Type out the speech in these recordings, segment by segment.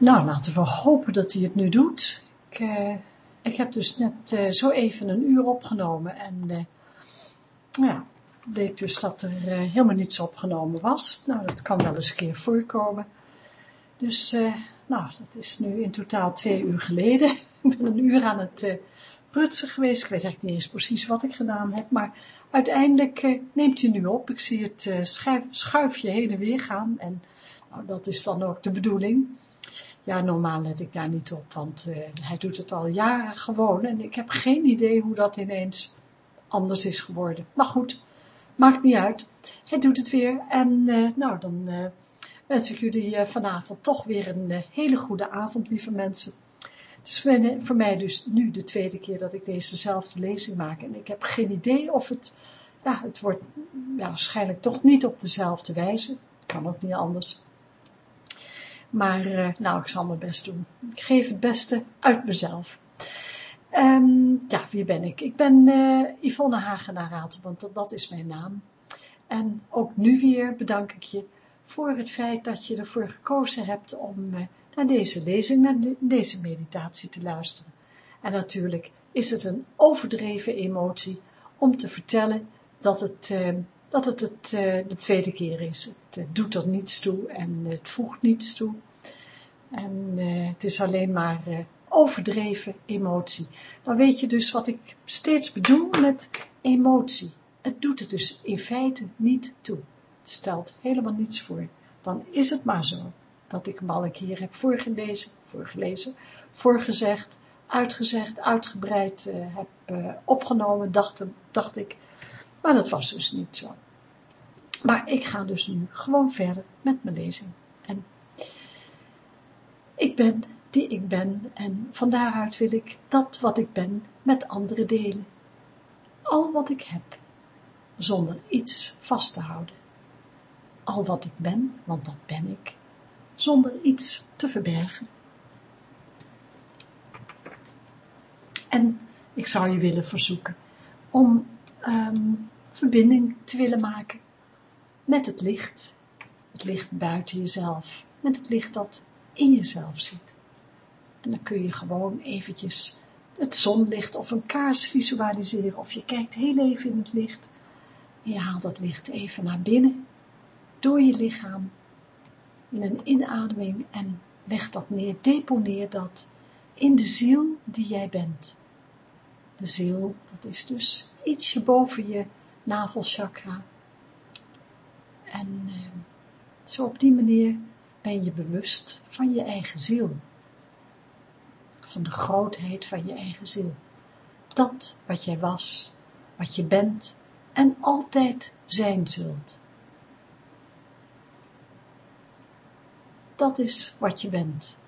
Nou, laten we hopen dat hij het nu doet. Ik, uh, ik heb dus net uh, zo even een uur opgenomen en uh, ja, dus dat er helemaal niets opgenomen was. Nou, dat kan wel eens een keer voorkomen. Dus, nou, dat is nu in totaal twee uur geleden. ik ben een uur aan het prutsen geweest. Ik weet eigenlijk niet eens precies wat ik gedaan heb, maar uiteindelijk neemt hij nu op. Ik zie het schuifje heen en weer gaan en nou, dat is dan ook de bedoeling. Ja, normaal let ik daar niet op, want uh, hij doet het al jaren gewoon en ik heb geen idee hoe dat ineens anders is geworden. Maar goed, maakt niet uit. Hij doet het weer en uh, nou, dan uh, wens ik jullie vanavond toch weer een hele goede avond, lieve mensen. Het is voor mij dus nu de tweede keer dat ik dezezelfde lezing maak en ik heb geen idee of het, ja, het wordt ja, waarschijnlijk toch niet op dezelfde wijze. Kan ook niet anders. Maar uh, nou, ik zal mijn best doen. Ik geef het beste uit mezelf. Um, ja, wie ben ik? Ik ben uh, Yvonne Hagenaar want dat, is mijn naam. En ook nu weer bedank ik je voor het feit dat je ervoor gekozen hebt om uh, naar deze lezing, naar de, deze meditatie te luisteren. En natuurlijk is het een overdreven emotie om te vertellen dat het dat het, het de tweede keer is. Het doet er niets toe en het voegt niets toe. En uh, het is alleen maar overdreven emotie. Dan weet je dus wat ik steeds bedoel met emotie. Het doet er dus in feite niet toe. Het stelt helemaal niets voor. Dan is het maar zo dat ik hem al een keer heb voorgelezen, voorgelezen voorgezegd, uitgezegd, uitgebreid heb opgenomen, dacht, dacht ik, maar dat was dus niet zo. Maar ik ga dus nu gewoon verder met mijn lezing. En ik ben die ik ben en van daaruit wil ik dat wat ik ben met anderen delen. Al wat ik heb, zonder iets vast te houden. Al wat ik ben, want dat ben ik, zonder iets te verbergen. En ik zou je willen verzoeken om um, verbinding te willen maken met het licht, het licht buiten jezelf, met het licht dat in jezelf zit. En dan kun je gewoon eventjes het zonlicht of een kaars visualiseren, of je kijkt heel even in het licht, en je haalt dat licht even naar binnen, door je lichaam, in een inademing, en leg dat neer, deponeer dat in de ziel die jij bent. De ziel, dat is dus ietsje boven je navelchakra. En eh, zo op die manier ben je bewust van je eigen ziel. Van de grootheid van je eigen ziel. Dat wat jij was, wat je bent en altijd zijn zult. Dat is wat je bent.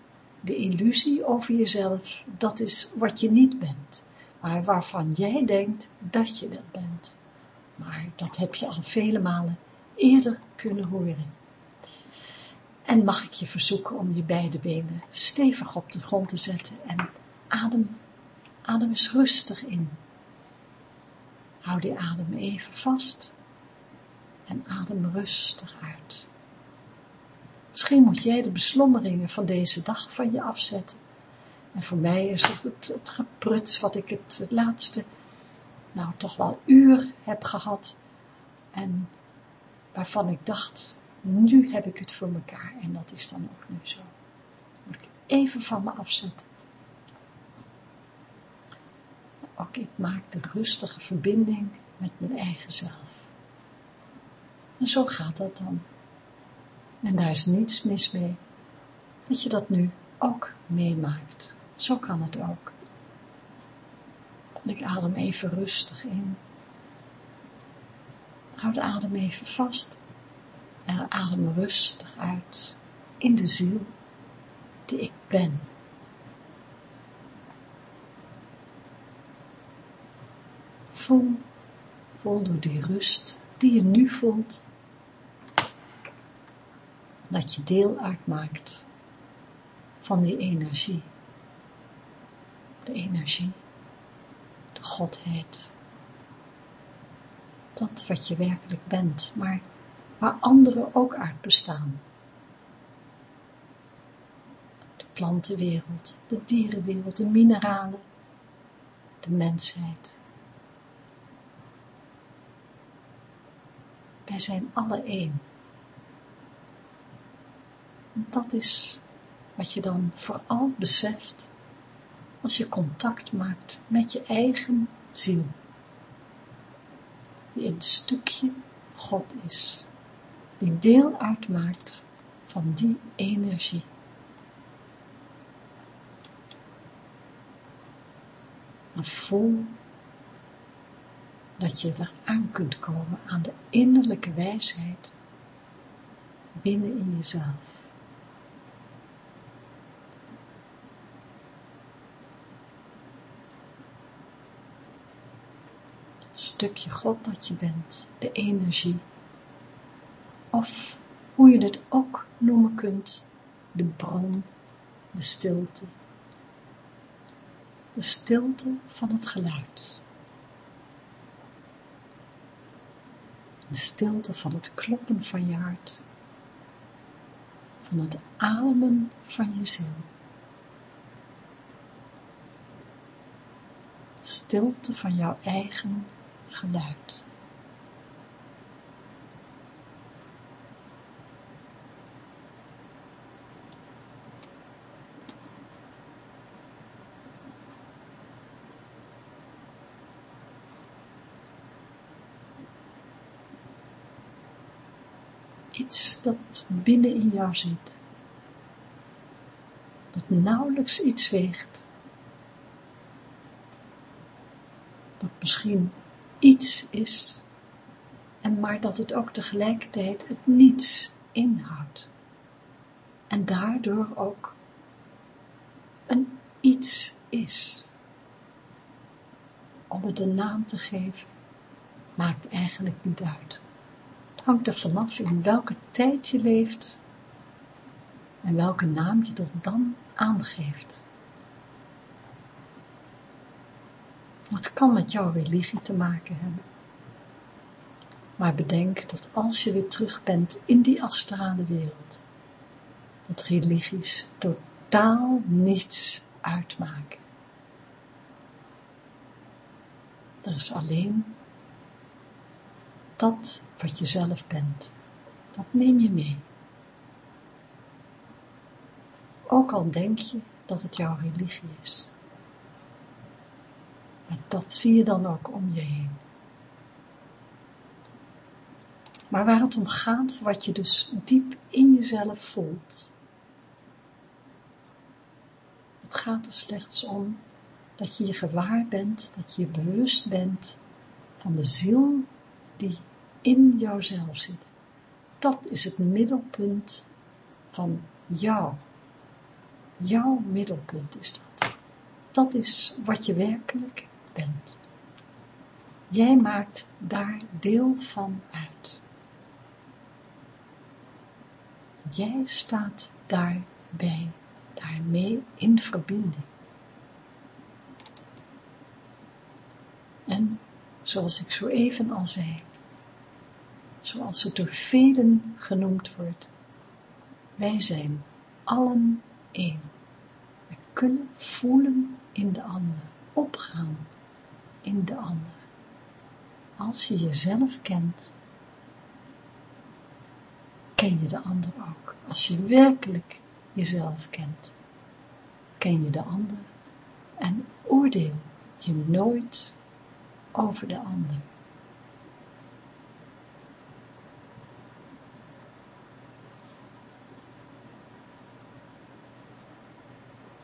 De illusie over jezelf, dat is wat je niet bent maar waarvan jij denkt dat je dat bent. Maar dat heb je al vele malen eerder kunnen horen. En mag ik je verzoeken om je beide benen stevig op de grond te zetten en adem, adem eens rustig in. Hou die adem even vast en adem rustig uit. Misschien moet jij de beslommeringen van deze dag van je afzetten en voor mij is het het, gepruts wat ik het, het laatste, nou toch wel uur heb gehad. En waarvan ik dacht, nu heb ik het voor mekaar. En dat is dan ook nu zo. Moet ik even van me afzetten. Ook ik maak de rustige verbinding met mijn eigen zelf. En zo gaat dat dan. En daar is niets mis mee, dat je dat nu ook meemaakt. Zo kan het ook. ik adem even rustig in. Houd de adem even vast. En adem rustig uit in de ziel die ik ben. Voel, voel door die rust die je nu voelt, dat je deel uitmaakt van die energie de energie, de godheid, dat wat je werkelijk bent, maar waar anderen ook uit bestaan. De plantenwereld, de dierenwereld, de mineralen, de mensheid. Wij zijn alle één. Dat is wat je dan vooral beseft als je contact maakt met je eigen ziel, die een stukje God is, die deel uitmaakt van die energie. En voel dat je er aan kunt komen aan de innerlijke wijsheid binnen in jezelf. Het stukje God dat je bent, de energie, of hoe je het ook noemen kunt, de bron, de stilte, de stilte van het geluid. De stilte van het kloppen van je hart, van het ademen van je ziel. De stilte van jouw eigen geluid. Iets dat binnen in jou zit, dat nauwelijks iets weegt, dat misschien iets is, en maar dat het ook tegelijkertijd het niets inhoudt, en daardoor ook een iets is. Om het een naam te geven, maakt eigenlijk niet uit hangt er vanaf in welke tijd je leeft en welke naam je er dan aangeeft. Het kan met jouw religie te maken hebben. Maar bedenk dat als je weer terug bent in die astrale wereld, dat religies totaal niets uitmaken. Er is alleen dat wat je zelf bent, dat neem je mee. Ook al denk je dat het jouw religie is. Maar dat zie je dan ook om je heen. Maar waar het om gaat, wat je dus diep in jezelf voelt. Het gaat er slechts om dat je je gewaar bent, dat je bewust bent van de ziel die in jouzelf zit. Dat is het middelpunt van jou. Jouw middelpunt is dat. Dat is wat je werkelijk bent. Jij maakt daar deel van uit. Jij staat daarbij, daarmee in verbinding. En, zoals ik zo even al zei, zoals het door velen genoemd wordt. Wij zijn allen één. We kunnen voelen in de ander, opgaan in de ander. Als je jezelf kent, ken je de ander ook. Als je werkelijk jezelf kent, ken je de ander en oordeel je nooit over de ander.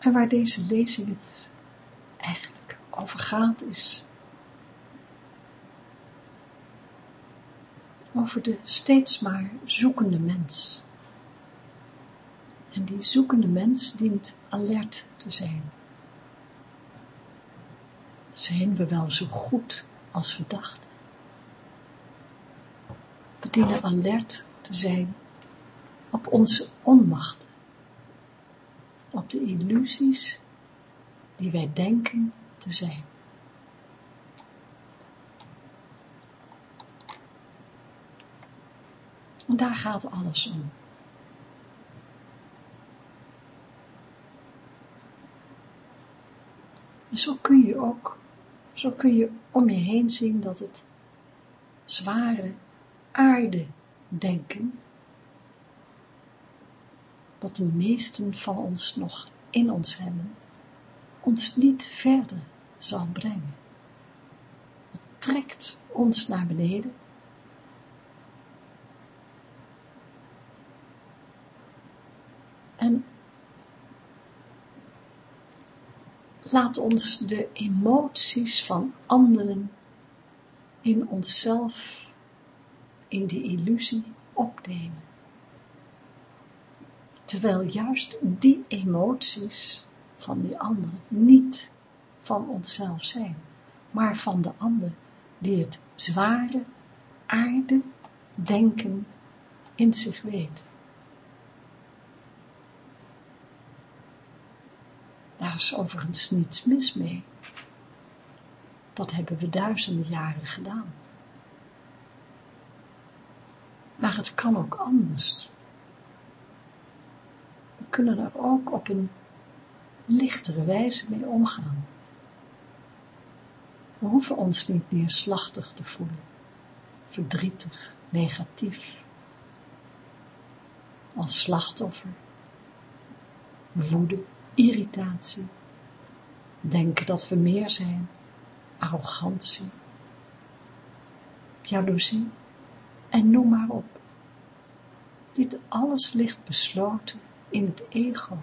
En waar deze lezing het eigenlijk over gaat is over de steeds maar zoekende mens. En die zoekende mens dient alert te zijn. Zijn we wel zo goed als we dachten? We dienen alert te zijn op onze onmacht op de illusies die wij denken te zijn. En daar gaat alles om. Zo kun je ook, zo kun je om je heen zien dat het zware aarde denken, dat de meesten van ons nog in ons hebben, ons niet verder zal brengen. Het trekt ons naar beneden. En laat ons de emoties van anderen in onszelf, in die illusie opnemen. Terwijl juist die emoties van die anderen niet van onszelf zijn, maar van de ander die het zware aarde denken in zich weet. Daar is overigens niets mis mee. Dat hebben we duizenden jaren gedaan. Maar het kan ook anders. Kunnen er ook op een lichtere wijze mee omgaan. We hoeven ons niet neerslachtig te voelen, verdrietig, negatief, als slachtoffer, woede, irritatie, denken dat we meer zijn, arrogantie, jaloezie en noem maar op. Dit alles ligt besloten in het ego.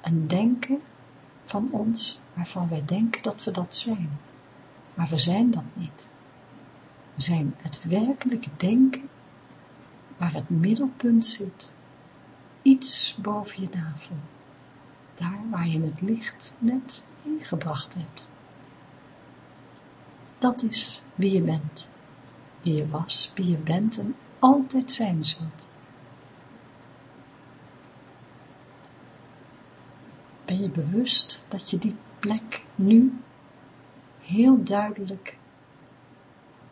Een denken van ons waarvan wij denken dat we dat zijn. Maar we zijn dat niet. We zijn het werkelijke denken waar het middelpunt zit, iets boven je navel, daar waar je het licht net ingebracht hebt. Dat is wie je bent, wie je was, wie je bent en altijd zijn zult. Ben je bewust dat je die plek nu heel duidelijk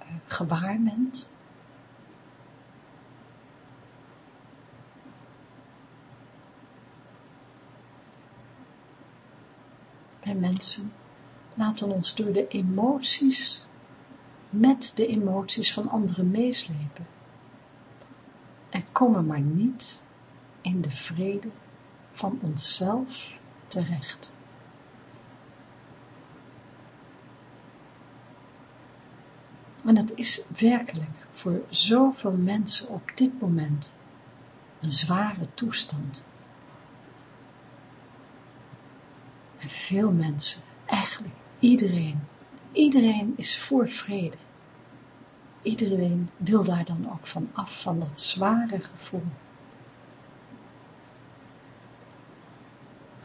uh, gewaar bent? Wij mensen laten ons door de emoties met de emoties van anderen meeslepen en komen maar niet in de vrede van onszelf terecht. En het is werkelijk voor zoveel mensen op dit moment een zware toestand. En veel mensen, eigenlijk iedereen, iedereen is voor vrede. Iedereen wil daar dan ook van af, van dat zware gevoel.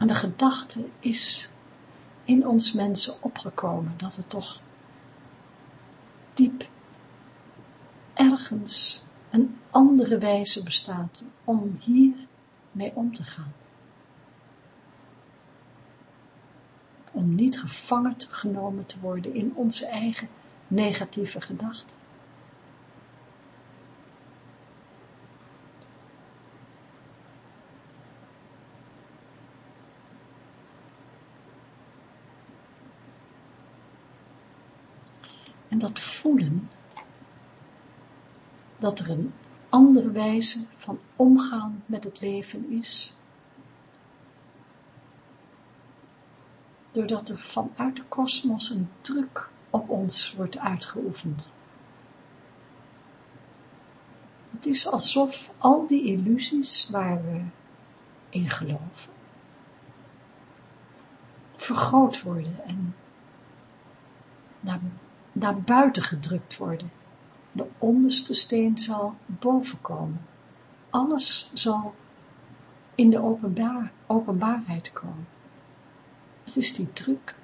En de gedachte is in ons mensen opgekomen, dat het toch diep ergens een andere wijze bestaat om hier mee om te gaan. Om niet gevangen genomen te worden in onze eigen negatieve gedachten. En dat voelen, dat er een andere wijze van omgaan met het leven is, doordat er vanuit de kosmos een druk op ons wordt uitgeoefend. Het is alsof al die illusies waar we in geloven, vergroot worden en naar naar buiten gedrukt worden. De onderste steen zal boven komen. Alles zal in de openbaar, openbaarheid komen. Het is die druk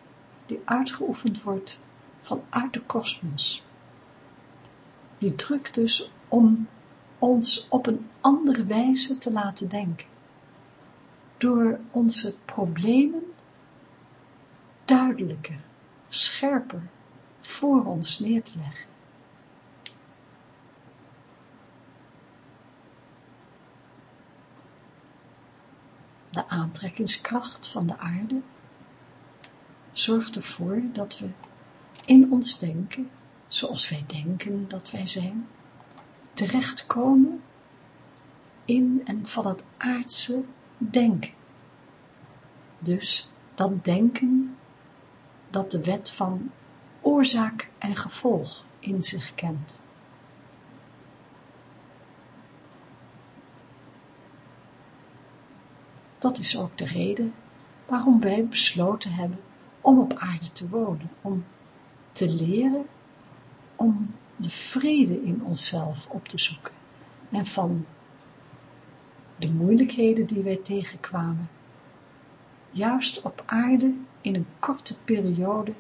die uitgeoefend wordt vanuit de kosmos. Die druk dus om ons op een andere wijze te laten denken. Door onze problemen duidelijker, scherper voor ons neer te leggen. De aantrekkingskracht van de aarde zorgt ervoor dat we in ons denken, zoals wij denken dat wij zijn, terechtkomen in en van het aardse denken. Dus dat denken dat de wet van oorzaak en gevolg in zich kent. Dat is ook de reden waarom wij besloten hebben om op aarde te wonen, om te leren, om de vrede in onszelf op te zoeken en van de moeilijkheden die wij tegenkwamen, juist op aarde in een korte periode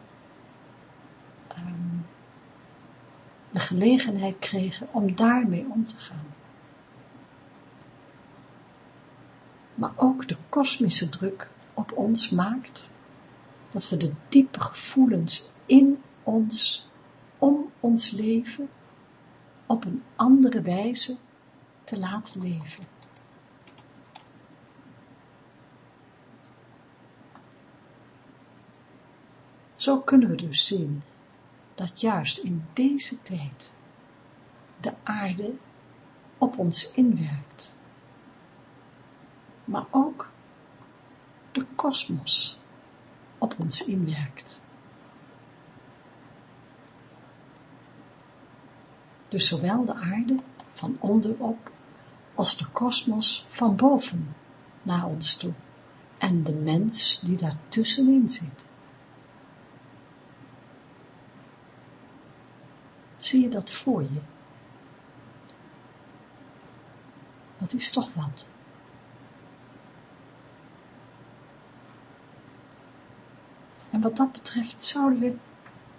de gelegenheid kregen om daarmee om te gaan. Maar ook de kosmische druk op ons maakt dat we de diepe gevoelens in ons, om ons leven, op een andere wijze te laten leven. Zo kunnen we dus zien dat juist in deze tijd de aarde op ons inwerkt, maar ook de kosmos op ons inwerkt. Dus zowel de aarde van onderop als de kosmos van boven naar ons toe en de mens die daartussenin zit. Zie je dat voor je? Dat is toch wat. En wat dat betreft zouden we,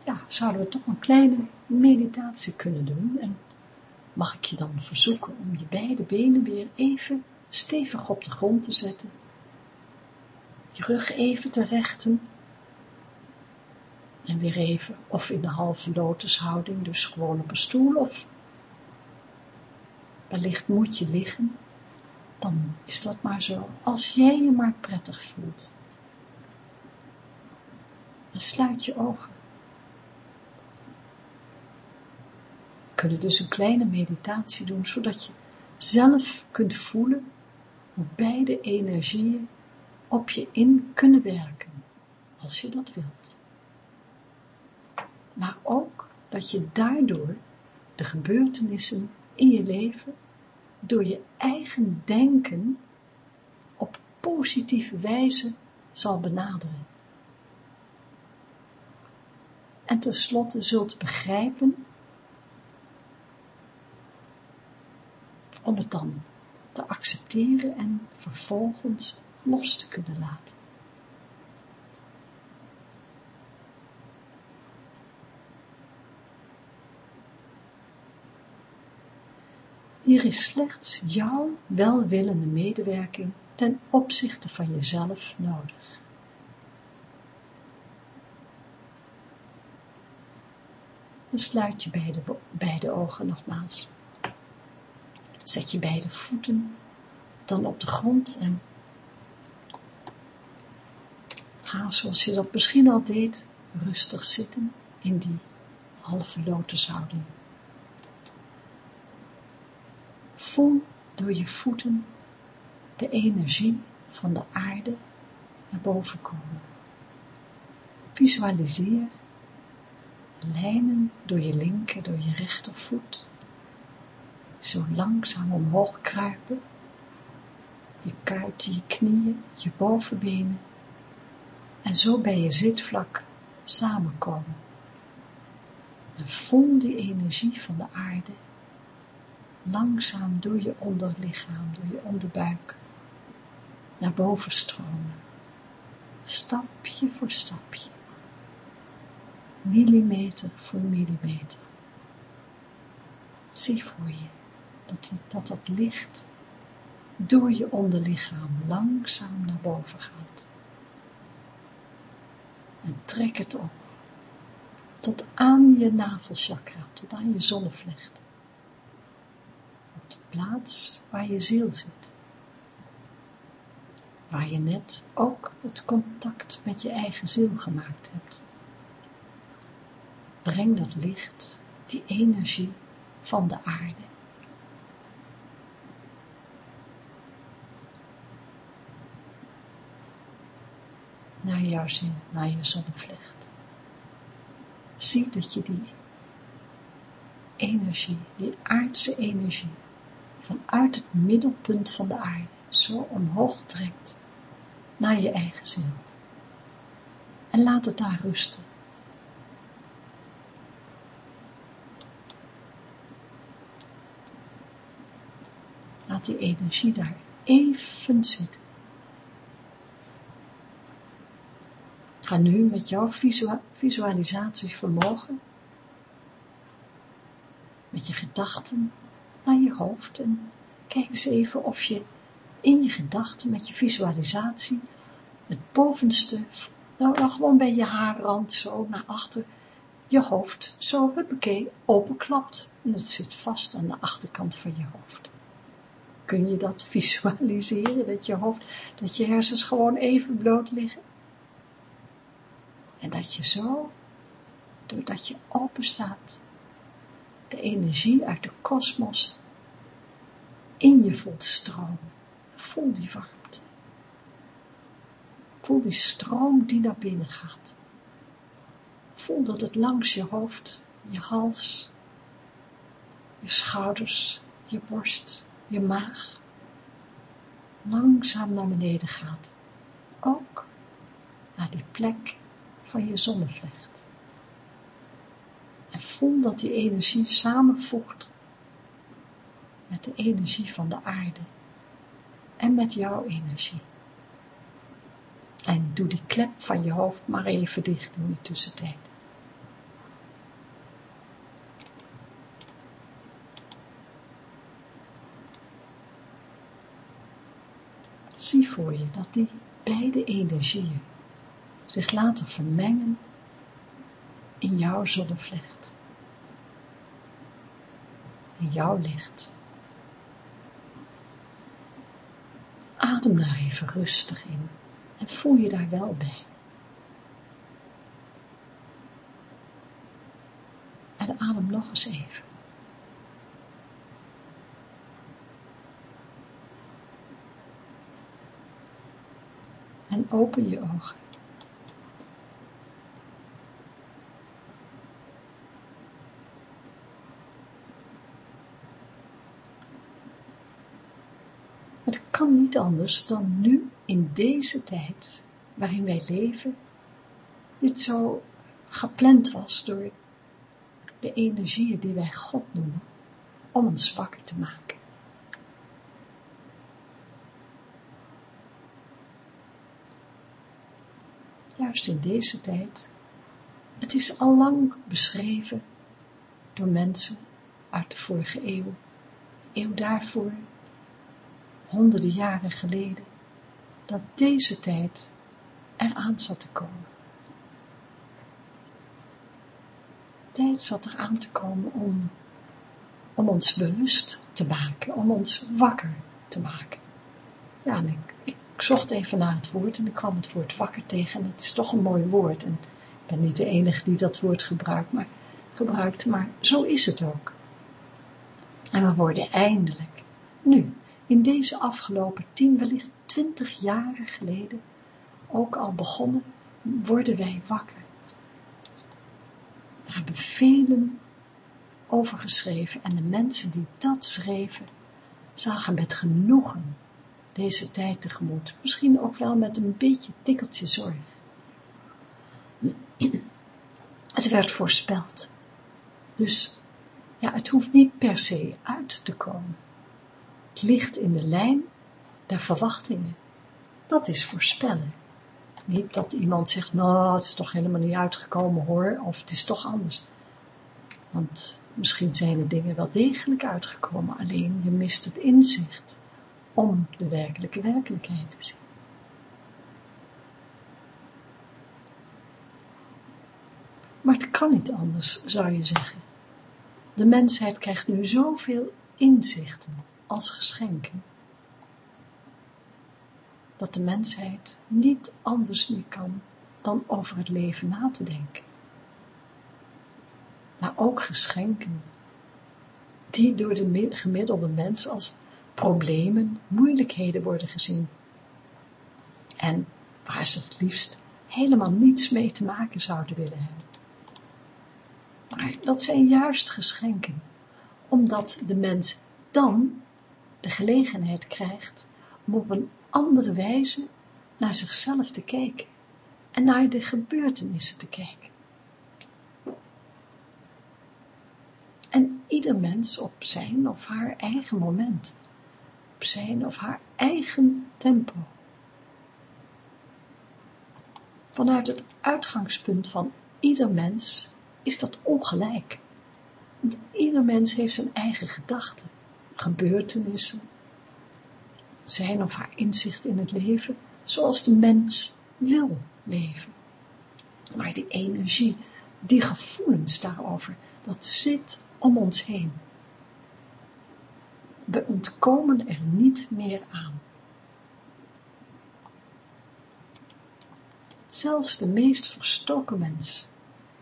ja, zouden we toch een kleine meditatie kunnen doen. En mag ik je dan verzoeken om je beide benen weer even stevig op de grond te zetten. Je rug even te rechten. En weer even, of in de halve lotushouding, dus gewoon op een stoel, of wellicht moet je liggen, dan is dat maar zo, als jij je maar prettig voelt. Dan sluit je ogen. We kunnen dus een kleine meditatie doen, zodat je zelf kunt voelen hoe beide energieën op je in kunnen werken, als je dat wilt. Maar ook dat je daardoor de gebeurtenissen in je leven, door je eigen denken, op positieve wijze zal benaderen. en tenslotte zult begrijpen, om het dan te accepteren en vervolgens los te kunnen laten. Hier is slechts jouw welwillende medewerking ten opzichte van jezelf nodig. Dan sluit je beide, ogen nogmaals. Zet je beide voeten dan op de grond en ga zoals je dat misschien al deed, rustig zitten in die halve lotushouding. Voel door je voeten de energie van de aarde naar boven komen. Visualiseer lijnen door je linker, door je rechtervoet, zo langzaam omhoog kruipen, je kuiten, je knieën, je bovenbenen, en zo bij je zitvlak samenkomen. En voel die energie van de aarde langzaam door je onderlichaam, door je onderbuik, naar boven stromen, stapje voor stapje millimeter voor millimeter. Zie voor je dat, dat dat licht door je onderlichaam langzaam naar boven gaat. En trek het op tot aan je navelchakra, tot aan je zonnevlecht. Plaats waar je ziel zit. waar je net ook het contact met je eigen ziel gemaakt hebt. Breng dat licht, die energie van de aarde. Naar jouw zin, naar je zonnevlecht. Zie dat je die energie, die aardse energie, vanuit het middelpunt van de aarde zo omhoog trekt naar je eigen ziel. En laat het daar rusten. Laat die energie daar even zitten. Ga nu met jouw visualisatievermogen, met je gedachten naar je hoofd en kijk eens even of je in je gedachten met je visualisatie het bovenste, nou, nou gewoon bij je haarrand, zo naar achter, je hoofd, zo huppakee, openklapt en het zit vast aan de achterkant van je hoofd. Kun je dat visualiseren, dat je hoofd, dat je hersens gewoon even bloot liggen? En dat je zo, doordat je open staat, de energie uit de kosmos in je voelt stromen. Voel die warmte. Voel die stroom die naar binnen gaat. Voel dat het langs je hoofd, je hals, je schouders, je borst, je maag, langzaam naar beneden gaat. Ook naar die plek van je zonnevlecht. En voel dat die energie samenvoegt met de energie van de aarde en met jouw energie. En doe die klep van je hoofd maar even dicht in de tussentijd. Zie voor je dat die beide energieën zich laten vermengen in jouw zonnevlecht, in jouw licht. Adem daar even rustig in en voel je daar wel bij. En adem nog eens even. En open je ogen. Kan niet anders dan nu in deze tijd waarin wij leven, dit zo gepland was door de energieën die wij God noemen, om ons wakker te maken. Juist in deze tijd, het is al lang beschreven door mensen uit de vorige eeuw, de eeuw daarvoor, honderden jaren geleden, dat deze tijd eraan zat te komen. Tijd zat er aan te komen om, om ons bewust te maken, om ons wakker te maken. Ja, ik, ik zocht even naar het woord en ik kwam het woord wakker tegen en het is toch een mooi woord. En ik ben niet de enige die dat woord gebruikt, maar, gebruikt, maar zo is het ook. En we worden eindelijk, nu, in deze afgelopen tien, wellicht twintig jaren geleden, ook al begonnen, worden wij wakker. Er hebben velen over geschreven en de mensen die dat schreven, zagen met genoegen deze tijd tegemoet, misschien ook wel met een beetje tikkeltje zorg. Het werd voorspeld, dus ja, het hoeft niet per se uit te komen ligt in de lijn der verwachtingen. Dat is voorspellen. Niet dat iemand zegt, nou, het is toch helemaal niet uitgekomen hoor, of het is toch anders. Want misschien zijn de dingen wel degelijk uitgekomen, alleen je mist het inzicht om de werkelijke werkelijkheid te zien. Maar het kan niet anders, zou je zeggen. De mensheid krijgt nu zoveel inzichten als geschenken. dat de mensheid niet anders meer kan dan over het leven na te denken. Maar ook geschenken, die door de gemiddelde mens als problemen, moeilijkheden worden gezien. En waar ze het liefst helemaal niets mee te maken zouden willen hebben. Maar dat zijn juist geschenken, omdat de mens dan de gelegenheid krijgt om op een andere wijze naar zichzelf te kijken en naar de gebeurtenissen te kijken. En ieder mens op zijn of haar eigen moment, op zijn of haar eigen tempo. Vanuit het uitgangspunt van ieder mens is dat ongelijk. Want ieder mens heeft zijn eigen gedachten, gebeurtenissen, zijn of haar inzicht in het leven, zoals de mens wil leven. Maar die energie, die gevoelens daarover, dat zit om ons heen. We ontkomen er niet meer aan. Zelfs de meest verstoken mens,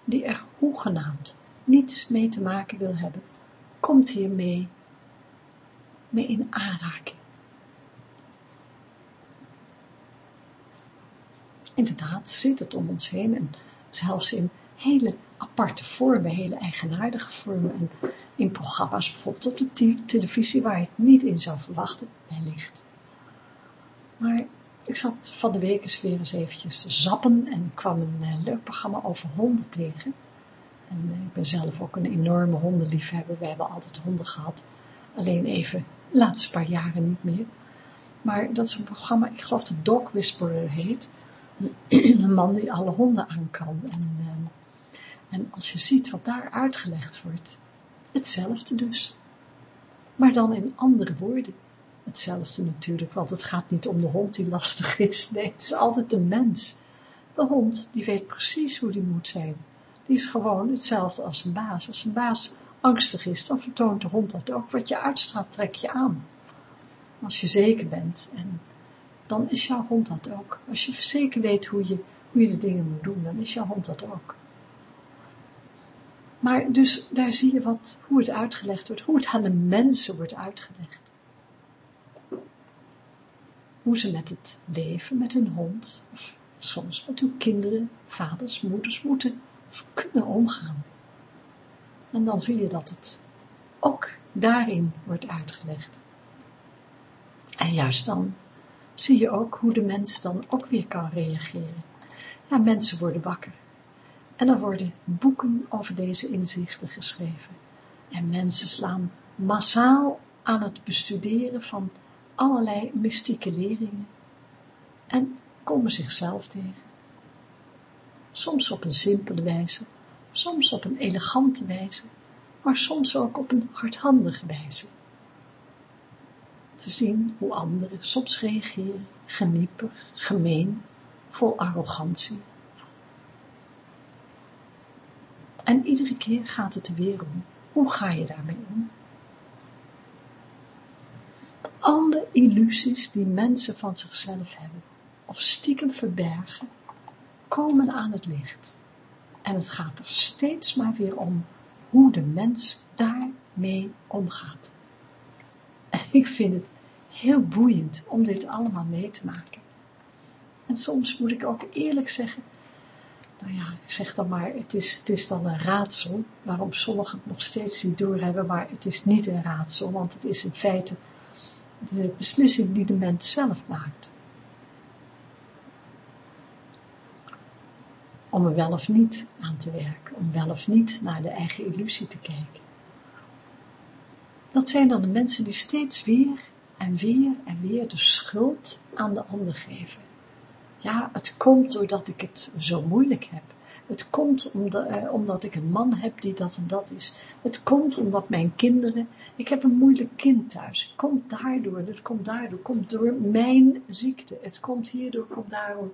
die er hoegenaamd niets mee te maken wil hebben, komt hiermee mee in aanraking. Inderdaad zit het om ons heen en zelfs in hele aparte vormen, hele eigenaardige vormen en in programma's bijvoorbeeld op de televisie waar je het niet in zou verwachten, wellicht. Maar ik zat van de week eens weer eens eventjes te zappen en kwam een uh, leuk programma over honden tegen. En uh, ik ben zelf ook een enorme hondenliefhebber, we hebben altijd honden gehad, alleen even laatste paar jaren niet meer. Maar dat is een programma, ik geloof de Dog Whisperer heet, een man die alle honden aan kan. En, uh, en als je ziet wat daar uitgelegd wordt, hetzelfde dus. Maar dan in andere woorden. Hetzelfde natuurlijk, want het gaat niet om de hond die lastig is. Nee, het is altijd de mens. De hond, die weet precies hoe die moet zijn. Die is gewoon hetzelfde als een baas. Als een baas angstig is, dan vertoont de hond dat ook. Wat je uitstraalt, trek je aan. Als je zeker bent, en dan is jouw hond dat ook. Als je zeker weet hoe je, hoe je de dingen moet doen, dan is jouw hond dat ook. Maar dus daar zie je wat, hoe het uitgelegd wordt, hoe het aan de mensen wordt uitgelegd hoe ze met het leven, met hun hond, of soms met hun kinderen, vaders, moeders, moeten kunnen omgaan. En dan zie je dat het ook daarin wordt uitgelegd. En juist dan zie je ook hoe de mens dan ook weer kan reageren. Ja, mensen worden wakker. En er worden boeken over deze inzichten geschreven. En mensen slaan massaal aan het bestuderen van allerlei mystieke leringen en komen zichzelf tegen. Soms op een simpele wijze, soms op een elegante wijze, maar soms ook op een hardhandige wijze. Te zien hoe anderen soms reageren, geniepig, gemeen, vol arrogantie. En iedere keer gaat het er weer om, hoe ga je daarmee om? alle illusies die mensen van zichzelf hebben, of stiekem verbergen, komen aan het licht. En het gaat er steeds maar weer om hoe de mens daarmee omgaat. En ik vind het heel boeiend om dit allemaal mee te maken. En soms moet ik ook eerlijk zeggen, nou ja, ik zeg dan maar, het is, het is dan een raadsel, waarom sommigen het nog steeds niet doorhebben, maar het is niet een raadsel, want het is in feite de beslissing die de mens zelf maakt. Om er wel of niet aan te werken, om wel of niet naar de eigen illusie te kijken. Dat zijn dan de mensen die steeds weer en weer en weer de schuld aan de ander geven. Ja, het komt doordat ik het zo moeilijk heb. Het komt omdat, eh, ik een man heb die dat en dat is. Het komt omdat mijn kinderen, ik heb een moeilijk kind thuis. Het komt daardoor, het komt daardoor, komt door mijn ziekte. Het komt hierdoor, komt daardoor.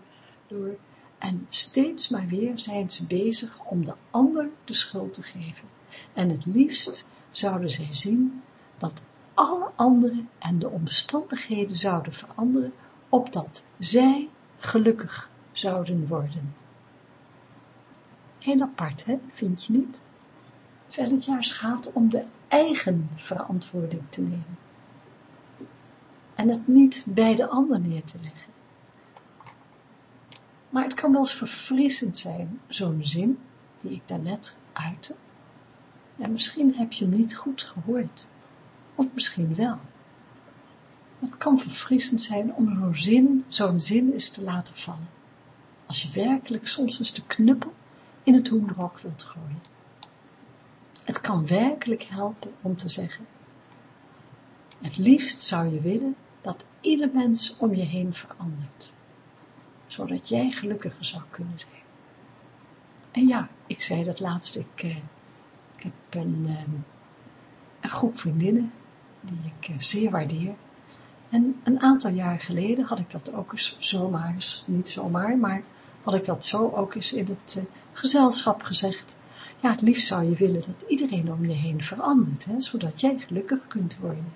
Door. En steeds maar weer zijn ze bezig om de ander de schuld te geven. En het liefst zouden zij zien dat alle anderen en de omstandigheden zouden veranderen opdat zij gelukkig zouden worden. Heel apart, hè? vind je niet? Terwijl het juist gaat om de eigen verantwoording te nemen. En het niet bij de ander neer te leggen. Maar het kan wel eens verfrissend zijn, zo'n zin, die ik daarnet uitte. En misschien heb je hem niet goed gehoord. Of misschien wel. Het kan verfrissend zijn om zo'n zin, zo'n zin eens te laten vallen. Als je werkelijk soms eens de knuppel in het hoenderhok wilt gooien. Het kan werkelijk helpen om te zeggen, het liefst zou je willen dat ieder mens om je heen verandert, zodat jij gelukkiger zou kunnen zijn. En ja, ik zei dat laatst, ik, eh, ik heb een, eh, een groep vriendinnen die ik eh, zeer waardeer. En een aantal jaar geleden had ik dat ook eens zomaar niet zomaar, maar had ik dat zo ook eens in het uh, gezelschap gezegd. Ja, het liefst zou je willen dat iedereen om je heen verandert, hè, zodat jij gelukkig kunt worden.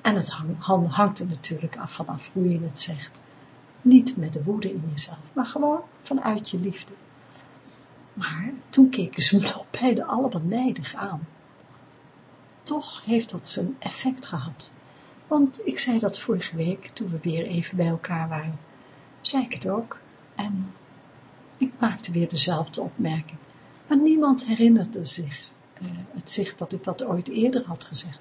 En het hang, hangt er natuurlijk af vanaf hoe je het zegt. Niet met de woede in jezelf, maar gewoon vanuit je liefde. Maar toen keken ze me nog beide allemaal nijdig aan. Toch heeft dat zijn effect gehad. Want ik zei dat vorige week, toen we weer even bij elkaar waren, zei ik het ook. En ik maakte weer dezelfde opmerking. Maar niemand herinnerde zich, uh, het zich dat ik dat ooit eerder had gezegd.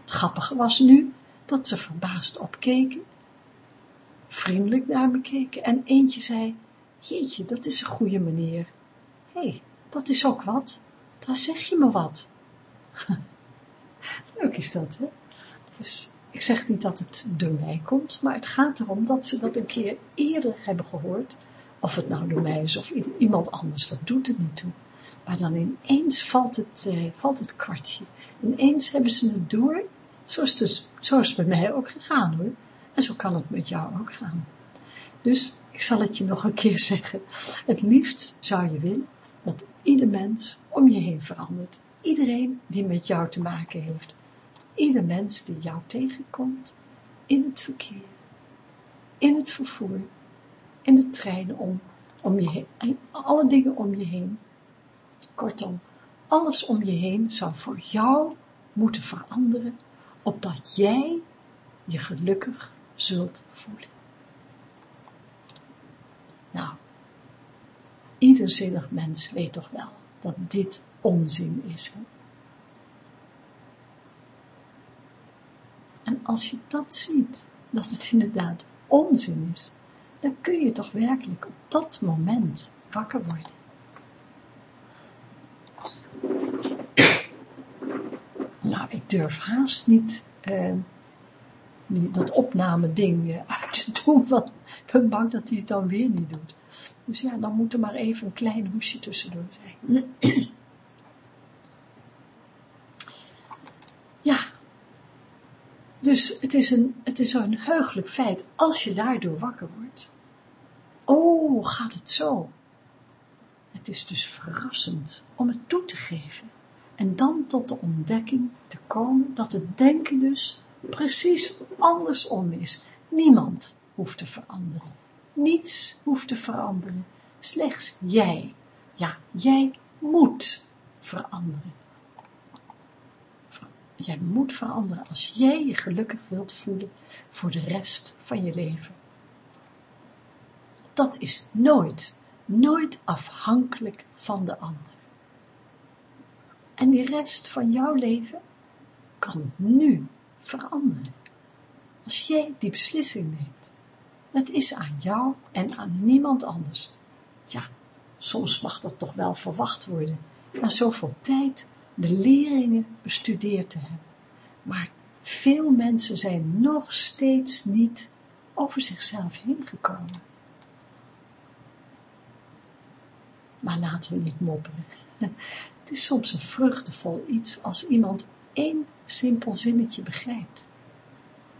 Het grappige was nu dat ze verbaasd opkeken, vriendelijk naar me keken en eentje zei, jeetje, dat is een goede manier. Hé, hey, dat is ook wat, daar zeg je me wat. Leuk is dat, hè? Dus ik zeg niet dat het door mij komt, maar het gaat erom dat ze dat een keer eerder hebben gehoord. Of het nou door mij is of iemand anders, dat doet het niet toe. Maar dan ineens valt het, uh, valt het kwartje. Ineens hebben ze het door, zo dus, zo is het bij mij ook gegaan hoor. En zo kan het met jou ook gaan. Dus ik zal het je nog een keer zeggen. Het liefst zou je willen dat ieder mens om je heen verandert. Iedereen die met jou te maken heeft. Ieder mens die jou tegenkomt in het verkeer, in het vervoer, in de treinen om, om je heen, alle dingen om je heen. Kortom, alles om je heen zou voor jou moeten veranderen, opdat jij je gelukkig zult voelen. Nou, ieder zinnig mens weet toch wel dat dit onzin is. En als je dat ziet, dat het inderdaad onzin is, dan kun je toch werkelijk op dat moment wakker worden. Nou, ik durf haast niet uh, dat opname ding uh, uit te doen, want ik ben bang dat hij het dan weer niet doet. Dus ja, dan moet er maar even een klein hoesje tussendoor zijn. ja, dus het is, een, het is een heugelijk feit als je daardoor wakker wordt. Oh, gaat het zo? Het is dus verrassend om het toe te geven en dan tot de ontdekking te komen dat het denken dus precies andersom is. Niemand hoeft te veranderen. Niets hoeft te veranderen. Slechts jij. Ja, jij moet veranderen. Jij moet veranderen als jij je gelukkig wilt voelen voor de rest van je leven. Dat is nooit, nooit afhankelijk van de ander. En die rest van jouw leven kan nu veranderen. Als jij die beslissing neemt. Het is aan jou en aan niemand anders. Ja, soms mag dat toch wel verwacht worden. Na zoveel tijd de leringen bestudeerd te hebben. Maar veel mensen zijn nog steeds niet over zichzelf heen gekomen. Maar laten we niet mopperen. Het is soms een vruchtevol iets als iemand één simpel zinnetje begrijpt.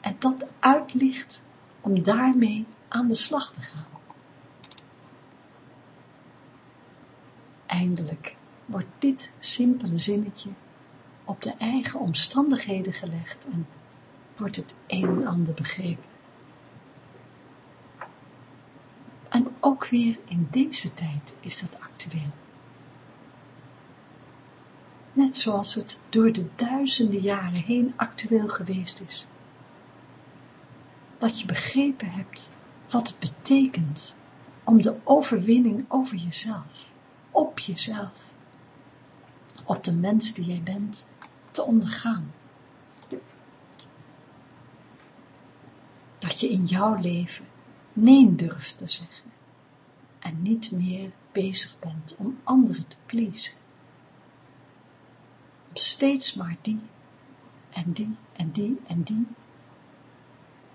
En dat uitlicht om daarmee aan de slag te gaan. Eindelijk wordt dit simpele zinnetje op de eigen omstandigheden gelegd en wordt het een en ander begrepen. En ook weer in deze tijd is dat actueel. Net zoals het door de duizenden jaren heen actueel geweest is. Dat je begrepen hebt wat het betekent om de overwinning over jezelf, op jezelf, op de mens die jij bent, te ondergaan. Dat je in jouw leven nee durft te zeggen en niet meer bezig bent om anderen te pleasen. Steeds maar die en die en die en die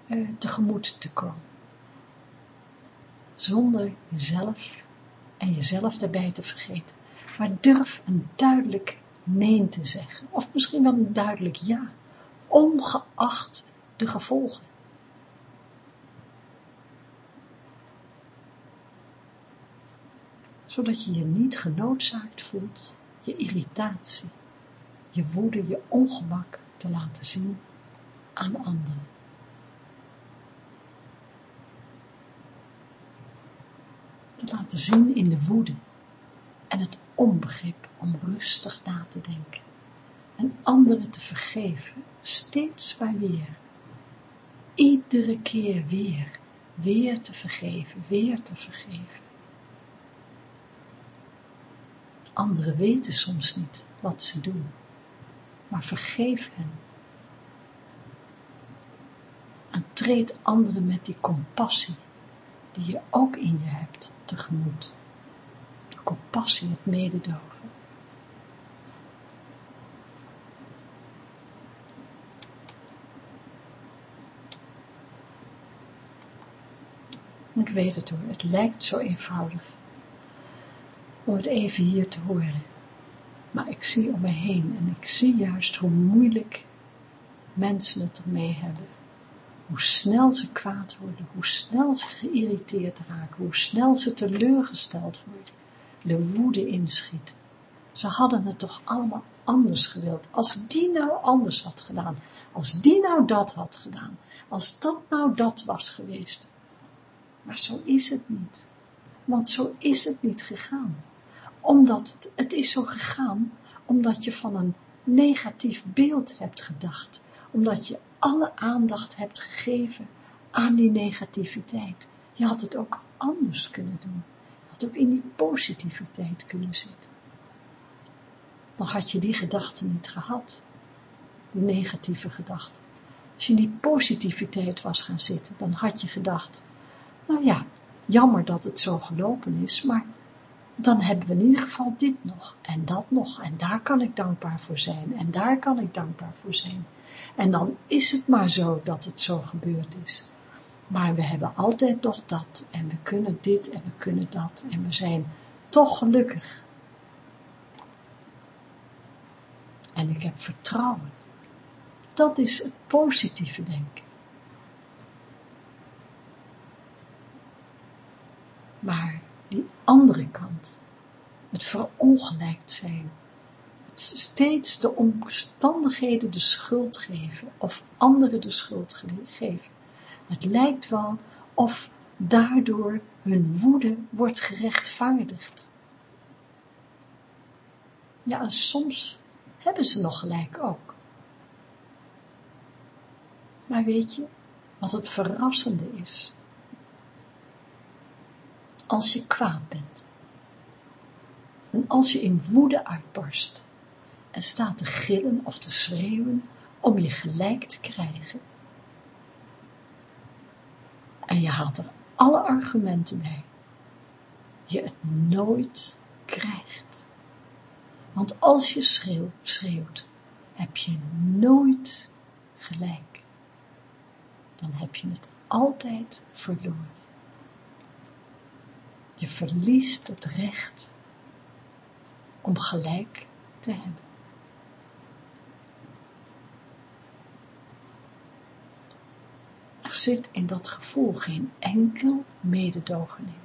uh, tegemoet te komen. Zonder jezelf en jezelf daarbij te vergeten. Maar durf een duidelijk nee te zeggen. Of misschien wel een duidelijk ja. Ongeacht de gevolgen. zodat je je niet genoodzaakt voelt je irritatie, je woede, je ongemak te laten zien aan anderen. Te laten zien in de woede en het onbegrip om rustig na te denken en anderen te vergeven, steeds maar weer, iedere keer weer, weer te vergeven, weer te vergeven. Anderen weten soms niet wat ze doen, maar vergeef hen. En treed anderen met die compassie, die je ook in je hebt, tegemoet. De compassie, het mededogen. Ik weet het hoor, het lijkt zo eenvoudig om het even hier te horen. Maar ik zie om me heen en ik zie juist hoe moeilijk mensen het ermee hebben. Hoe snel ze kwaad worden, hoe snel ze geïrriteerd raken, hoe snel ze teleurgesteld worden, de woede inschiet. Ze hadden het toch allemaal anders gewild. Als die nou anders had gedaan, als die nou dat had gedaan, als dat nou dat was geweest. Maar zo is het niet, want zo is het niet gegaan omdat het, is zo gegaan, omdat je van een negatief beeld hebt gedacht, omdat je alle aandacht hebt gegeven aan die negativiteit. Je had het ook anders kunnen doen. Je had ook in die positiviteit kunnen zitten. Dan had je die gedachten niet gehad, die negatieve gedachten. Als je in die positiviteit was gaan zitten, dan had je gedacht, nou ja, jammer dat het zo gelopen is, maar dan hebben we in ieder geval dit nog, en dat nog, en daar kan ik dankbaar voor zijn, en daar kan ik dankbaar voor zijn. En dan is het maar zo dat het zo gebeurd is. Maar we hebben altijd nog dat, en we kunnen dit, en we kunnen dat, en we zijn toch gelukkig. En ik heb vertrouwen. Dat is het positieve denken. Maar die andere kant, het verongelijkt zijn, het steeds de omstandigheden de schuld geven of anderen de schuld geven. Het lijkt wel of daardoor hun woede wordt gerechtvaardigd. Ja, en soms hebben ze nog gelijk ook. Maar weet je, wat het verrassende is, als je kwaad bent. En als je in woede uitbarst en staat te gillen of te schreeuwen om je gelijk te krijgen. En je haalt er alle argumenten bij. Je het nooit krijgt. Want als je schreeuwt, schreeuwt heb je nooit gelijk. Dan heb je het altijd verloren. Je verliest het recht om gelijk te hebben. Er zit in dat gevoel geen enkel mededogen in.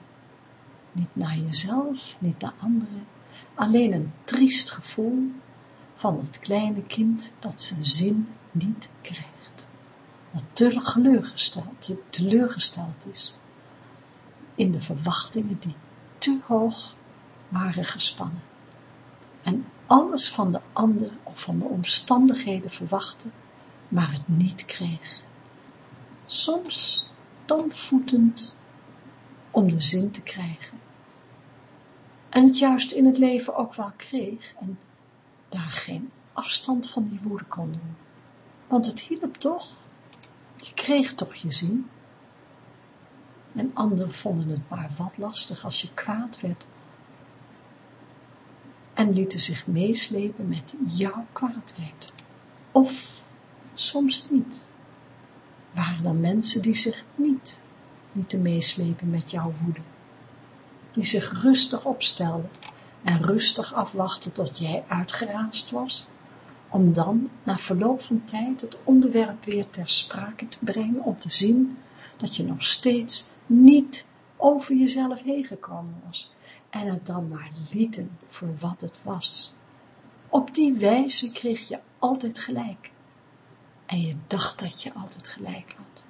Niet naar jezelf, niet naar anderen, alleen een triest gevoel van het kleine kind dat zijn zin niet krijgt. Dat teleurgesteld, teleurgesteld is in de verwachtingen die te hoog waren gespannen. En alles van de ander of van de omstandigheden verwachtte, maar het niet kreeg. Soms voetend om de zin te krijgen. En het juist in het leven ook wel kreeg en daar geen afstand van die woede kon doen. Want het hielp toch. Je kreeg toch je zin. En anderen vonden het maar wat lastig als je kwaad werd. En lieten zich meeslepen met jouw kwaadheid. Of soms niet. Waren er mensen die zich niet lieten meeslepen met jouw woede. Die zich rustig opstelden en rustig afwachten tot jij uitgeraasd was, om dan na verloop van tijd het onderwerp weer ter sprake te brengen, om te zien dat je nog steeds niet over jezelf heen gekomen was en het dan maar lieten voor wat het was. Op die wijze kreeg je altijd gelijk. En je dacht dat je altijd gelijk had.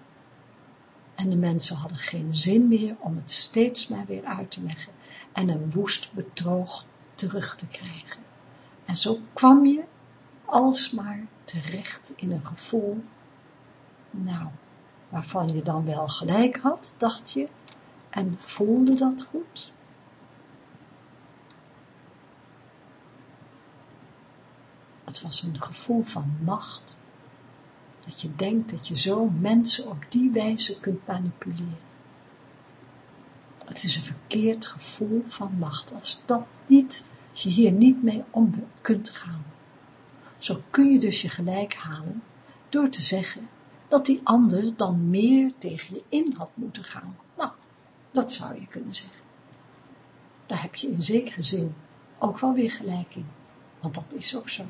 En de mensen hadden geen zin meer om het steeds maar weer uit te leggen en een woest bedroog terug te krijgen. En zo kwam je alsmaar terecht in een gevoel, nou, waarvan je dan wel gelijk had, dacht je, en voelde dat goed? Het was een gevoel van macht, dat je denkt dat je zo mensen op die wijze kunt manipuleren. Het is een verkeerd gevoel van macht, als dat niet, als je hier niet mee om kunt gaan. Zo kun je dus je gelijk halen door te zeggen dat die ander dan meer tegen je in had moeten gaan. Nou, dat zou je kunnen zeggen. Daar heb je in zekere zin ook wel weer gelijk in, want dat is ook zo.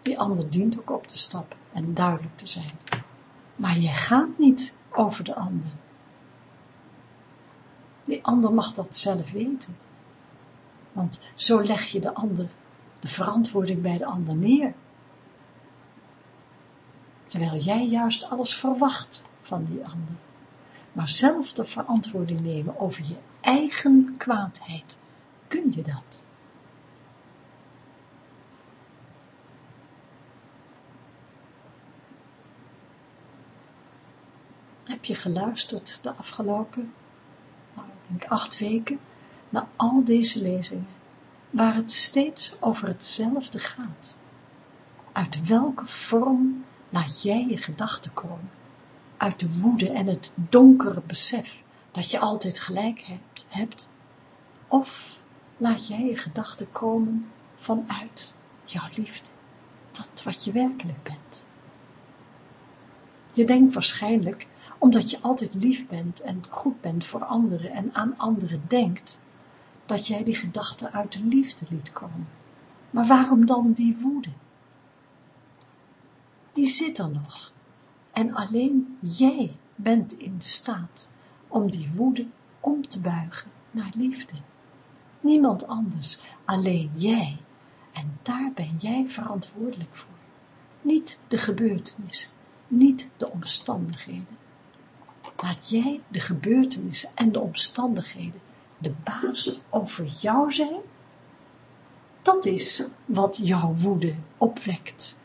Die ander dient ook op te stappen en duidelijk te zijn. Maar je gaat niet over de ander. Die ander mag dat zelf weten. Want zo leg je de ander, de verantwoording bij de ander neer. Terwijl jij juist alles verwacht van die ander. Maar zelf de verantwoording nemen over je eigen kwaadheid, kun je dat? Heb je geluisterd de afgelopen, nou, ik denk acht weken, naar al deze lezingen, waar het steeds over hetzelfde gaat. Uit welke vorm laat jij je gedachten komen? Uit de woede en het donkere besef dat je altijd gelijk hebt, hebt? Of laat jij je gedachten komen vanuit jouw liefde, dat wat je werkelijk bent? Je denkt waarschijnlijk, omdat je altijd lief bent en goed bent voor anderen en aan anderen denkt, dat jij die gedachten uit de liefde liet komen. Maar waarom dan die woede? Die zit er nog. En alleen jij bent in staat om die woede om te buigen naar liefde. Niemand anders, alleen jij. En daar ben jij verantwoordelijk voor. Niet de gebeurtenissen, niet de omstandigheden. Laat jij de gebeurtenissen en de omstandigheden de baas over jou zijn? Dat is wat jouw woede opwekt,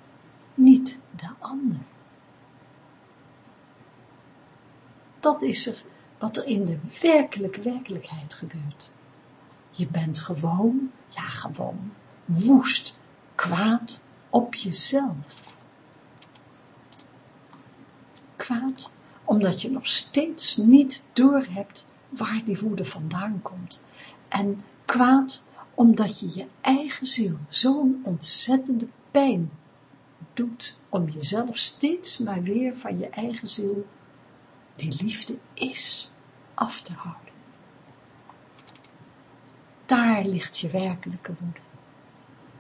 niet de ander. Dat is er wat er in de werkelijke werkelijkheid gebeurt. Je bent gewoon, ja gewoon, woest, kwaad op jezelf. Kwaad omdat je nog steeds niet doorhebt waar die woede vandaan komt. En kwaad omdat je je eigen ziel zo'n ontzettende pijn doet om jezelf steeds maar weer van je eigen ziel, die liefde is, af te houden. Daar ligt je werkelijke woede.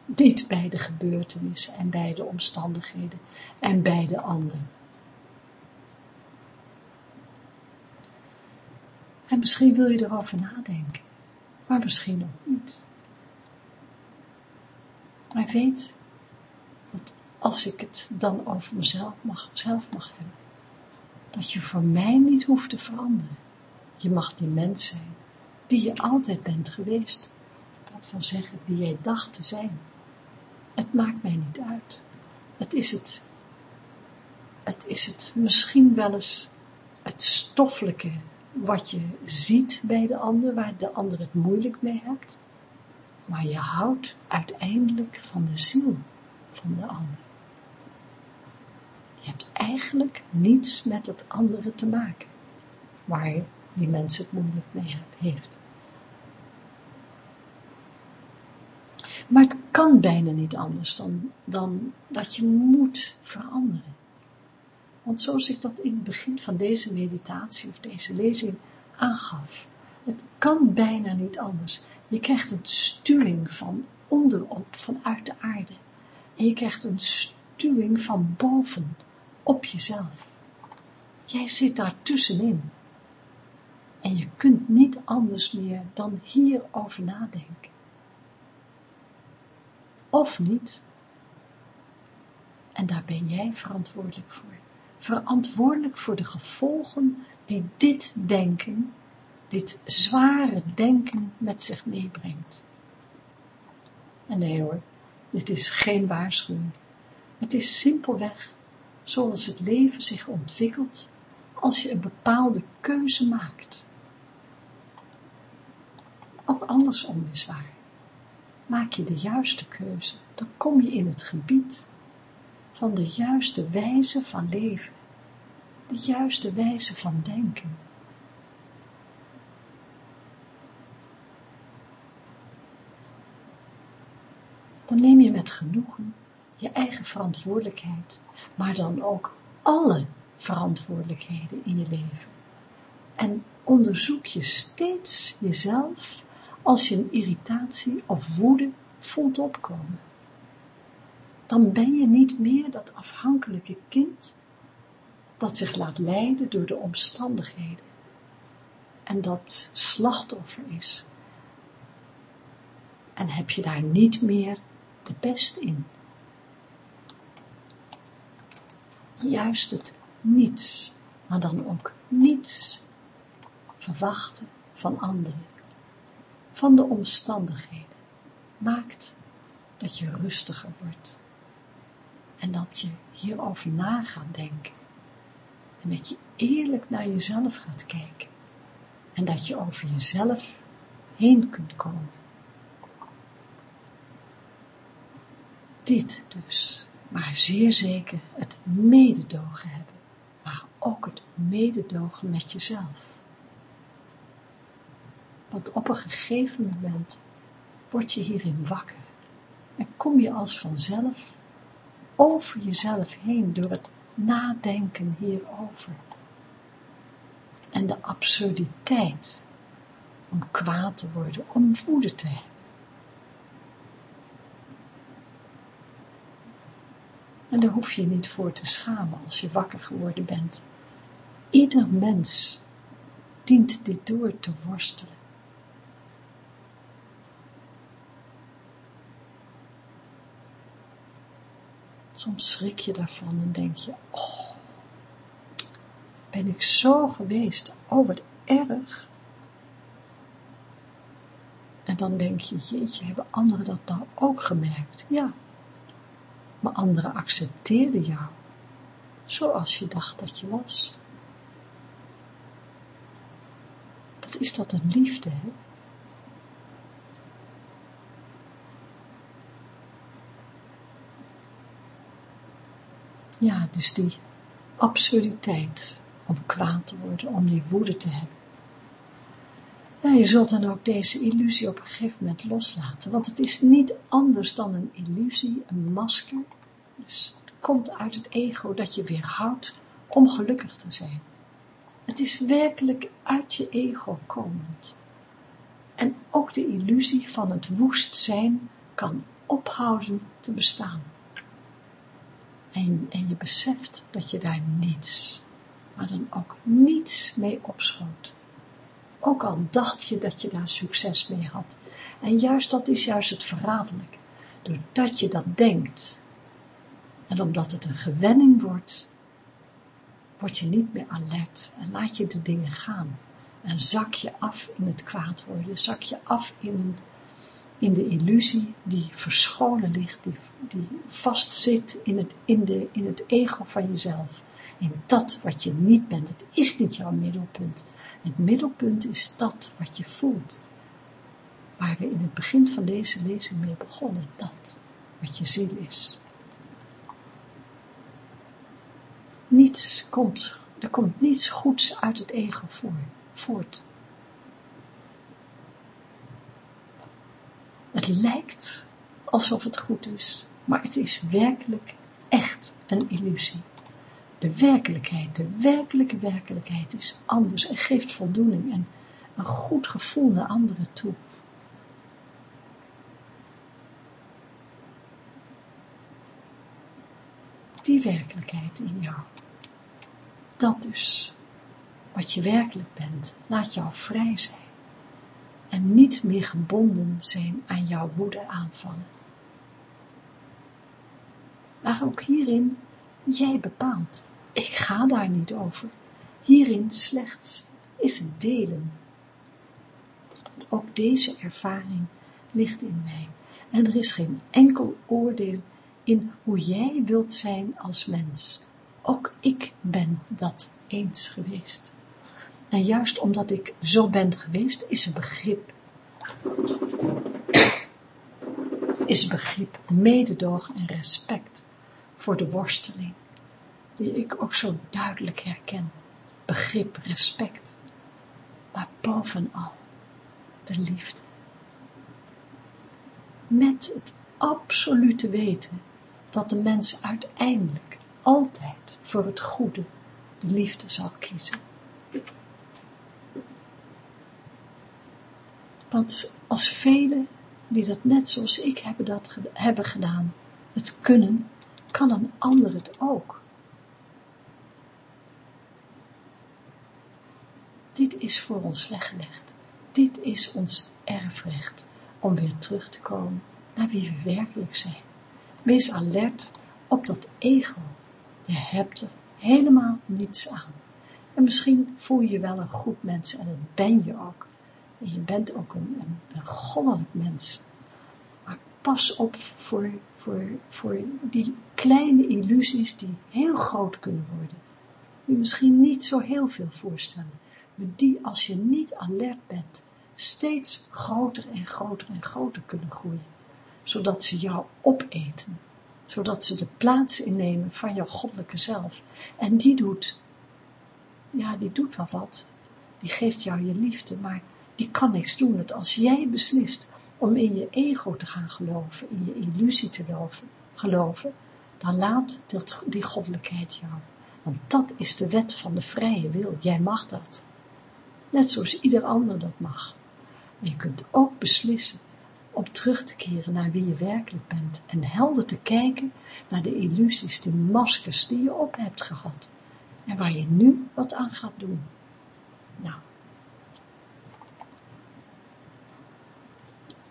Niet bij de gebeurtenissen en bij de omstandigheden en bij de anderen. En misschien wil je erover nadenken, maar misschien ook niet. Maar weet als ik het dan over mezelf mag, zelf mag hebben, dat je voor mij niet hoeft te veranderen. Je mag die mens zijn die je altijd bent geweest. Dat wil zeggen, die jij dacht te zijn. Het maakt mij niet uit. Het is het, het is het misschien wel eens het stoffelijke wat je ziet bij de ander, waar de ander het moeilijk mee hebt. Maar je houdt uiteindelijk van de ziel van de ander. Je hebt eigenlijk niets met het andere te maken, waar die mens het moeilijk mee heeft. Maar het kan bijna niet anders dan, dan dat je moet veranderen. Want zoals ik dat in het begin van deze meditatie of deze lezing aangaf, het kan bijna niet anders. Je krijgt een stuwing van onderop, vanuit de aarde. En je krijgt een stuwing van boven, op jezelf. Jij zit daar tussenin. En je kunt niet anders meer dan hierover nadenken. Of niet. En daar ben jij verantwoordelijk voor. Verantwoordelijk voor de gevolgen die dit denken, dit zware denken met zich meebrengt. En nee hoor, dit is geen waarschuwing. Het is simpelweg zoals het leven zich ontwikkelt als je een bepaalde keuze maakt. Ook andersom is waar. Maak je de juiste keuze, dan kom je in het gebied van de juiste wijze van leven, de juiste wijze van denken. Dan neem je met genoegen je eigen verantwoordelijkheid, maar dan ook alle verantwoordelijkheden in je leven. En onderzoek je steeds jezelf als je een irritatie of woede voelt opkomen. Dan ben je niet meer dat afhankelijke kind dat zich laat leiden door de omstandigheden en dat slachtoffer is. En heb je daar niet meer de best in. Juist het niets, maar dan ook niets verwachten van anderen, van de omstandigheden, maakt dat je rustiger wordt. En dat je hierover na gaat denken. En dat je eerlijk naar jezelf gaat kijken. En dat je over jezelf heen kunt komen. Dit dus maar zeer zeker het mededogen hebben, maar ook het mededogen met jezelf. Want op een gegeven moment word je hierin wakker en kom je als vanzelf over jezelf heen door het nadenken hierover. En de absurditeit om kwaad te worden, om woede te hebben En daar hoef je niet voor te schamen als je wakker geworden bent. Ieder mens dient dit door te worstelen. Soms schrik je daarvan en denk je, oh, ben ik zo geweest, oh wat erg. En dan denk je, jeetje, hebben anderen dat nou ook gemerkt? Ja, maar anderen accepteerden jou, zoals je dacht dat je was. Wat is dat een liefde, hè? Ja, dus die absurditeit om kwaad te worden, om die woede te hebben. Je zult dan ook deze illusie op een gegeven moment loslaten, want het is niet anders dan een illusie, een masker. Dus het komt uit het ego dat je weer houdt om gelukkig te zijn. Het is werkelijk uit je ego komend. En ook de illusie van het woest zijn kan ophouden te bestaan. En, en je beseft dat je daar niets, maar dan ook niets mee opschoot. Ook al dacht je dat je daar succes mee had. En juist dat is juist het verraderlijk. Doordat je dat denkt. En omdat het een gewenning wordt, word je niet meer alert en laat je de dingen gaan. En zak je af in het kwaad worden, zak je af in, in de illusie die verscholen ligt, die, die vastzit in het, in, de, in het ego van jezelf. In dat wat je niet bent, het is niet jouw middelpunt. Het middelpunt is dat wat je voelt. Waar we in het begin van deze lezing mee begonnen, dat wat je ziel is. Niets komt, er komt niets goeds uit het ego voor, voort. Het lijkt alsof het goed is, maar het is werkelijk echt een illusie. De werkelijkheid, de werkelijke werkelijkheid is anders en geeft voldoening en een goed gevoel naar anderen toe. Die werkelijkheid in jou, dat dus, wat je werkelijk bent, laat jou vrij zijn en niet meer gebonden zijn aan jouw woede aanvallen. Maar ook hierin, jij bepaalt. Ik ga daar niet over. Hierin slechts is het delen. Ook deze ervaring ligt in mij. En er is geen enkel oordeel in hoe jij wilt zijn als mens. Ook ik ben dat eens geweest. En juist omdat ik zo ben geweest, is begrip. Is begrip, mededogen en respect voor de worsteling, die ik ook zo duidelijk herken. Begrip, respect, maar bovenal de liefde. Met het absolute weten dat de mens uiteindelijk altijd voor het goede de liefde zal kiezen. Want als velen die dat net zoals ik hebben, dat, hebben gedaan, het kunnen, kan een ander het ook. Dit is voor ons weggelegd. Dit is ons erfrecht om weer terug te komen naar wie we werkelijk zijn. Wees alert op dat ego. Je hebt er helemaal niets aan. En misschien voel je je wel een goed mens en dat ben je ook. En je bent ook een, een, een goddelijk mens. Pas op voor, voor, voor die kleine illusies die heel groot kunnen worden. Die misschien niet zo heel veel voorstellen. Maar die als je niet alert bent, steeds groter en groter en groter kunnen groeien. Zodat ze jou opeten. Zodat ze de plaats innemen van jouw goddelijke zelf. En die doet, ja die doet wel wat. Die geeft jou je liefde, maar die kan niks doen. Dat als jij beslist om in je ego te gaan geloven, in je illusie te geloven, dan laat die goddelijkheid jou. Want dat is de wet van de vrije wil. Jij mag dat. Net zoals ieder ander dat mag. Maar je kunt ook beslissen om terug te keren naar wie je werkelijk bent en helder te kijken naar de illusies, de maskers die je op hebt gehad en waar je nu wat aan gaat doen. Nou,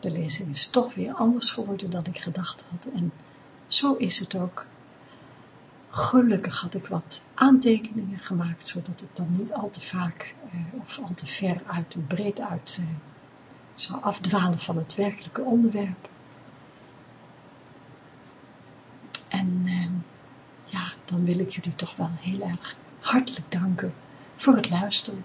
de lezing is toch weer anders geworden dan ik gedacht had. En zo is het ook. Gelukkig had ik wat aantekeningen gemaakt, zodat ik dan niet al te vaak eh, of al te ver uit en breed uit eh, zou afdwalen van het werkelijke onderwerp. En eh, ja, dan wil ik jullie toch wel heel erg hartelijk danken voor het luisteren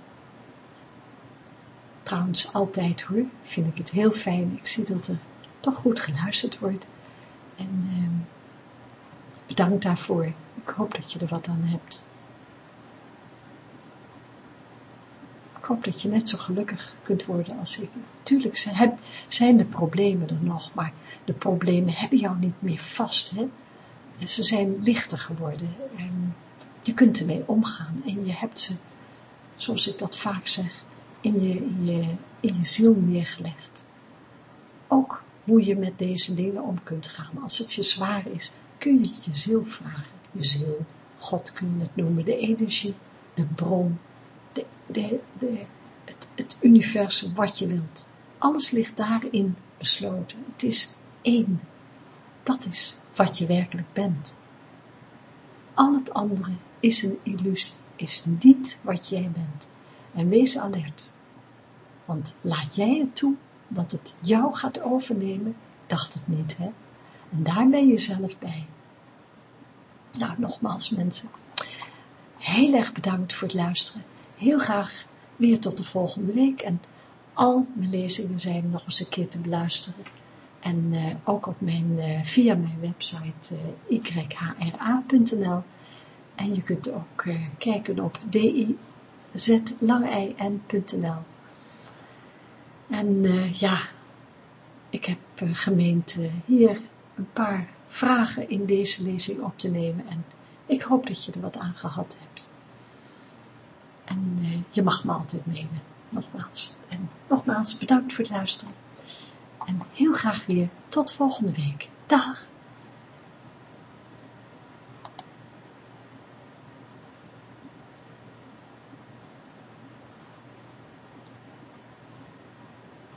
trouwens altijd hoor, vind ik het heel fijn. Ik zie dat er toch goed geluisterd wordt. En eh, bedankt daarvoor. Ik hoop dat je er wat aan hebt. Ik hoop dat je net zo gelukkig kunt worden als ik. Tuurlijk zijn, zijn de problemen er nog, maar de problemen hebben jou niet meer vast. Hè? Ze zijn lichter geworden. En je kunt ermee omgaan en je hebt ze, zoals ik dat vaak zeg, in je, je, je ziel neergelegd. Ook hoe je met deze dingen om kunt gaan. Als het je zwaar is, kun je het je ziel vragen. Je ziel, God kun je het noemen, de energie, de bron, de, de, de, het, het universum, wat je wilt. Alles ligt daarin besloten. Het is één. Dat is wat je werkelijk bent. Al het andere is een illusie. is niet wat jij bent. En wees alert. Want laat jij het toe dat het jou gaat overnemen, dacht het niet, hè? En daar ben je zelf bij. Nou, nogmaals mensen, heel erg bedankt voor het luisteren. Heel graag weer tot de volgende week. En al mijn lezingen zijn nog eens een keer te beluisteren. En uh, ook op mijn, uh, via mijn website uh, yhra.nl. En je kunt ook kijken op dizlangein.nl. En ja, ik heb gemeend hier een paar vragen in deze lezing op te nemen. En ik hoop dat je er wat aan gehad hebt. En je mag me altijd mailen, nogmaals. En nogmaals bedankt voor het luisteren. En heel graag weer tot volgende week. Dag!